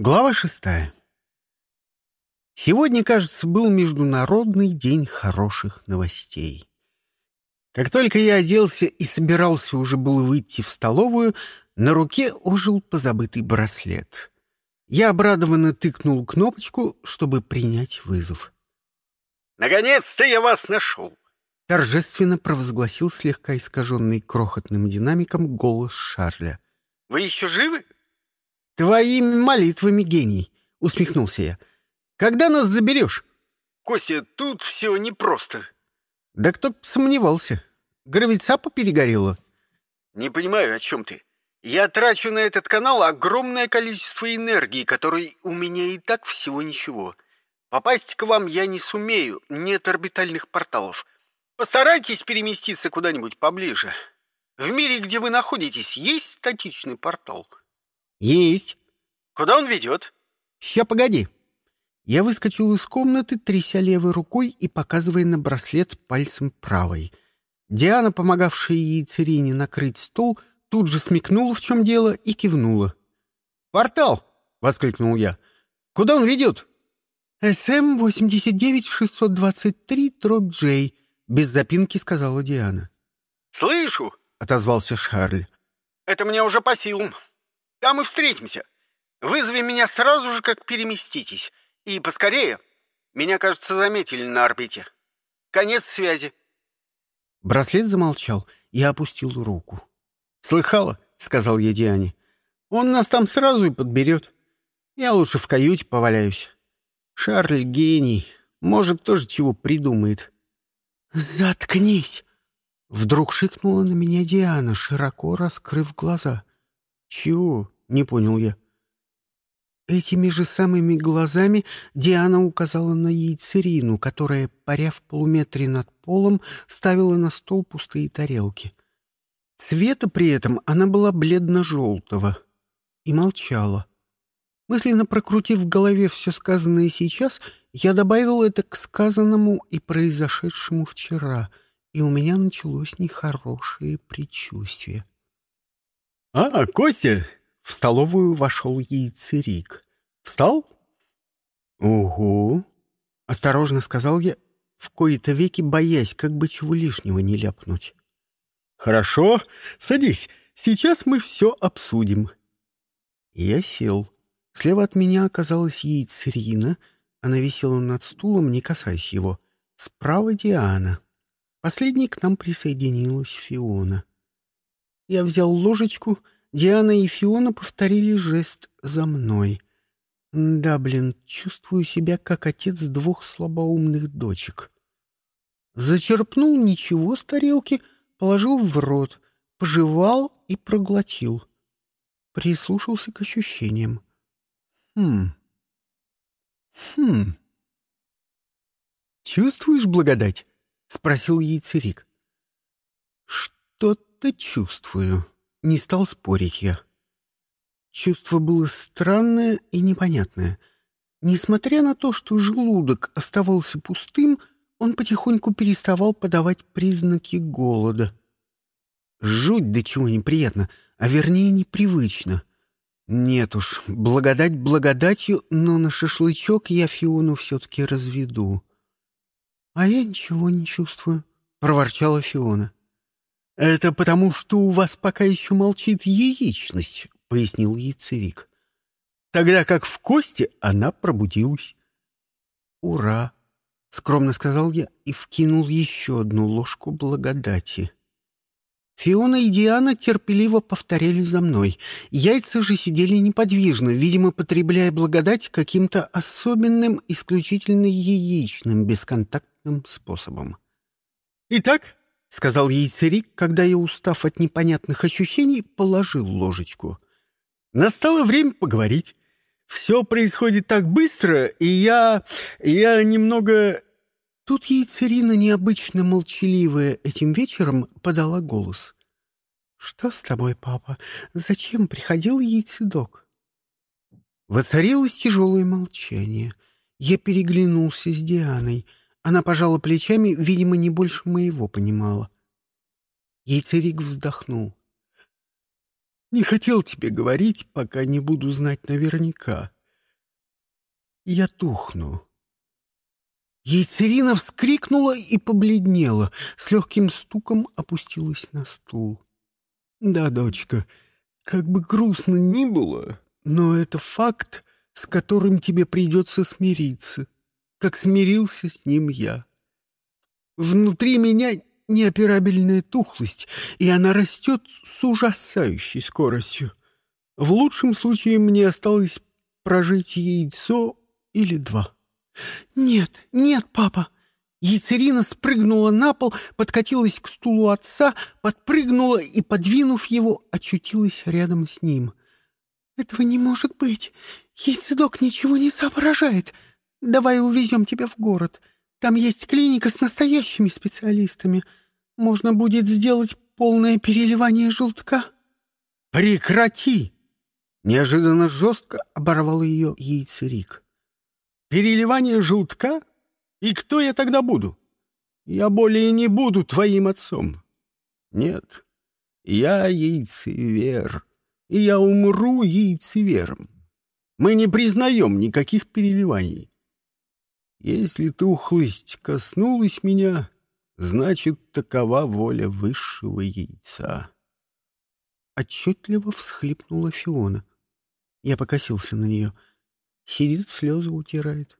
Глава шестая. Сегодня, кажется, был Международный день хороших новостей. Как только я оделся и собирался уже было выйти в столовую, на руке ожил позабытый браслет. Я обрадованно тыкнул кнопочку, чтобы принять вызов. «Наконец-то я вас нашел!» Торжественно провозгласил слегка искаженный крохотным динамиком голос Шарля. «Вы еще живы?» «Твоими молитвами, гений!» — усмехнулся я. «Когда нас заберешь?» «Костя, тут все непросто». «Да кто б сомневался. Гравицапа перегорела». «Не понимаю, о чем ты. Я трачу на этот канал огромное количество энергии, которой у меня и так всего ничего. Попасть к вам я не сумею, нет орбитальных порталов. Постарайтесь переместиться куда-нибудь поближе. В мире, где вы находитесь, есть статичный портал?» «Есть». «Куда он ведет?» «Ща, погоди». Я выскочил из комнаты, тряся левой рукой и показывая на браслет пальцем правой. Диана, помогавшая яйцерине накрыть стол, тут же смекнула, в чем дело, и кивнула. «Портал!» — воскликнул я. «Куда он ведет?» «СМ-89-623, дробь Джей», — без запинки сказала Диана. «Слышу!» — отозвался Шарль. «Это мне уже по силам. Там и встретимся. Вызови меня сразу же, как переместитесь. И поскорее. Меня, кажется, заметили на орбите. Конец связи. Браслет замолчал. Я опустил руку. «Слыхала?» — сказал я Диане. «Он нас там сразу и подберет. Я лучше в каюте поваляюсь. Шарль гений. Может, тоже чего придумает». «Заткнись!» Вдруг шикнула на меня Диана, широко раскрыв глаза. «Чего?» — не понял я. Этими же самыми глазами Диана указала на яйцерину, которая, паря в полуметре над полом, ставила на стол пустые тарелки. Цвета при этом она была бледно-желтого и молчала. Мысленно прокрутив в голове все сказанное сейчас, я добавил это к сказанному и произошедшему вчера, и у меня началось нехорошее предчувствие. «А, Костя!» — в столовую вошел яйцерик. «Встал?» «Угу!» — осторожно сказал я, в кои-то веки боясь, как бы чего лишнего не ляпнуть. «Хорошо, садись, сейчас мы все обсудим». Я сел. Слева от меня оказалась яйцерина, она висела над стулом, не касаясь его. Справа Диана. Последней к нам присоединилась Фиона. Я взял ложечку, Диана и Фиона повторили жест за мной. Да, блин, чувствую себя как отец двух слабоумных дочек. Зачерпнул ничего с тарелки, положил в рот, пожевал и проглотил. Прислушался к ощущениям. Хм. Хм. «Чувствуешь благодать?» — спросил яйцерик. «Что что-то чувствую. Не стал спорить я. Чувство было странное и непонятное. Несмотря на то, что желудок оставался пустым, он потихоньку переставал подавать признаки голода. Жуть до чего неприятно, а вернее непривычно. Нет уж, благодать благодатью, но на шашлычок я Фиону все-таки разведу. — А я ничего не чувствую, — проворчала Фиона. «Это потому, что у вас пока еще молчит яичность», — пояснил яйцевик. «Тогда как в кости она пробудилась». «Ура!» — скромно сказал я и вкинул еще одну ложку благодати. Фиона и Диана терпеливо повторяли за мной. Яйца же сидели неподвижно, видимо, потребляя благодать каким-то особенным, исключительно яичным, бесконтактным способом. «Итак, — сказал ей царик, когда я, устав от непонятных ощущений, положил ложечку. «Настало время поговорить. Все происходит так быстро, и я... я немного...» Тут ей необычно молчаливая, этим вечером подала голос. «Что с тобой, папа? Зачем приходил яйцедок?» Воцарилось тяжелое молчание. Я переглянулся с Дианой — она пожала плечами, видимо, не больше моего понимала. Яйцерик вздохнул. «Не хотел тебе говорить, пока не буду знать наверняка. я тухну. Яйцерина вскрикнула и побледнела, с легким стуком опустилась на стул. Да, дочка, как бы грустно ни было, но это факт, с которым тебе придется смириться, как смирился с ним я. Внутри меня неоперабельная тухлость, и она растет с ужасающей скоростью. В лучшем случае мне осталось прожить яйцо или два. «Нет, нет, папа!» Яйцерина спрыгнула на пол, подкатилась к стулу отца, подпрыгнула и, подвинув его, очутилась рядом с ним. «Этого не может быть! Яйцедок ничего не соображает! Давай увезем тебя в город. Там есть клиника с настоящими специалистами. Можно будет сделать полное переливание желтка». «Прекрати!» Неожиданно жестко оборвал ее яйцерик. «Переливание желтка? И кто я тогда буду? Я более не буду твоим отцом. Нет, я яйцевер, и я умру яйцевером. Мы не признаем никаких переливаний. Если тухлость коснулась меня, значит, такова воля высшего яйца. Отчетливо всхлипнула Фиона. Я покосился на нее. Сидит, слезы утирает.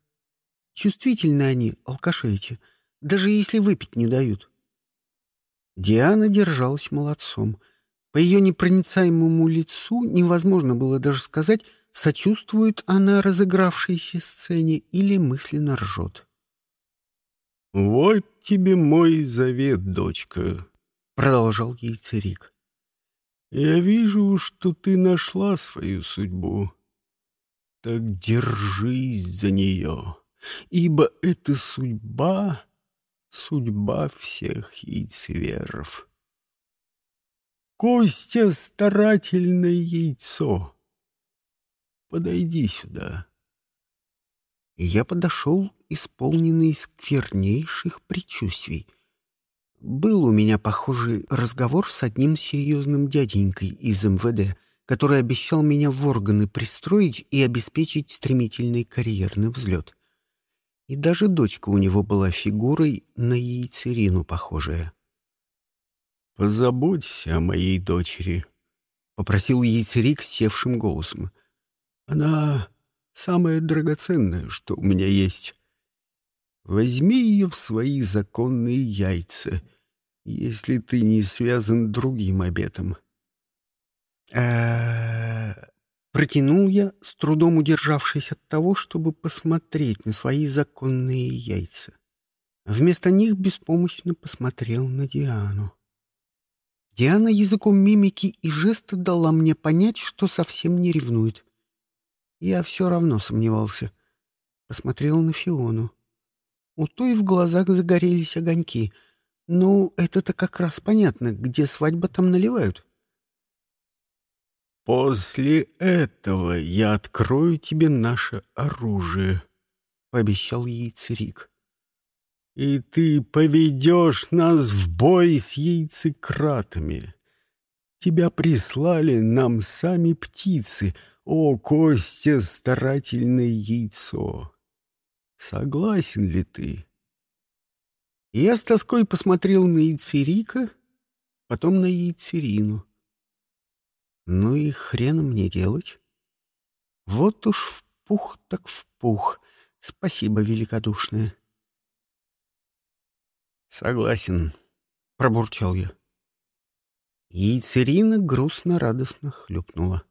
Чувствительны они, алкаши эти, даже если выпить не дают. Диана держалась молодцом. По ее непроницаемому лицу невозможно было даже сказать, сочувствует она разыгравшейся сцене или мысленно ржет. «Вот тебе мой завет, дочка», — продолжал ей царик. «Я вижу, что ты нашла свою судьбу. Так держись за нее, ибо это судьба, судьба всех яйцеверов. Костя — старательное яйцо» Подойди сюда. Я подошел, исполненный сквернейших предчувствий. Был у меня похожий разговор с одним серьезным дяденькой из МВД, который обещал меня в органы пристроить и обеспечить стремительный карьерный взлет. И даже дочка у него была фигурой на яйцерину похожая. «Позаботься о моей дочери», — попросил яйцерик севшим голосом. Она самое драгоценное, что у меня есть. Возьми ее в свои законные яйца, если ты не связан другим обетом. А Протянул я, с трудом удержавшись от того, чтобы посмотреть на свои законные яйца. Вместо них беспомощно посмотрел на Диану. Диана языком мимики и жеста дала мне понять, что совсем не ревнует. Я все равно сомневался. Посмотрел на Фиону. У той в глазах загорелись огоньки. Ну, это-то как раз понятно, где свадьба там наливают. «После этого я открою тебе наше оружие», — пообещал яйцерик. «И ты поведешь нас в бой с яйцекратами. Тебя прислали нам сами птицы, о, Костя, старательное яйцо! Согласен ли ты? Я с тоской посмотрел на яйцерика, потом на яйцерину. Ну и хрена мне делать? Вот уж в пух так в пух. Спасибо, великодушная. Согласен, пробурчал я. Яйцерина грустно-радостно хлюпнула.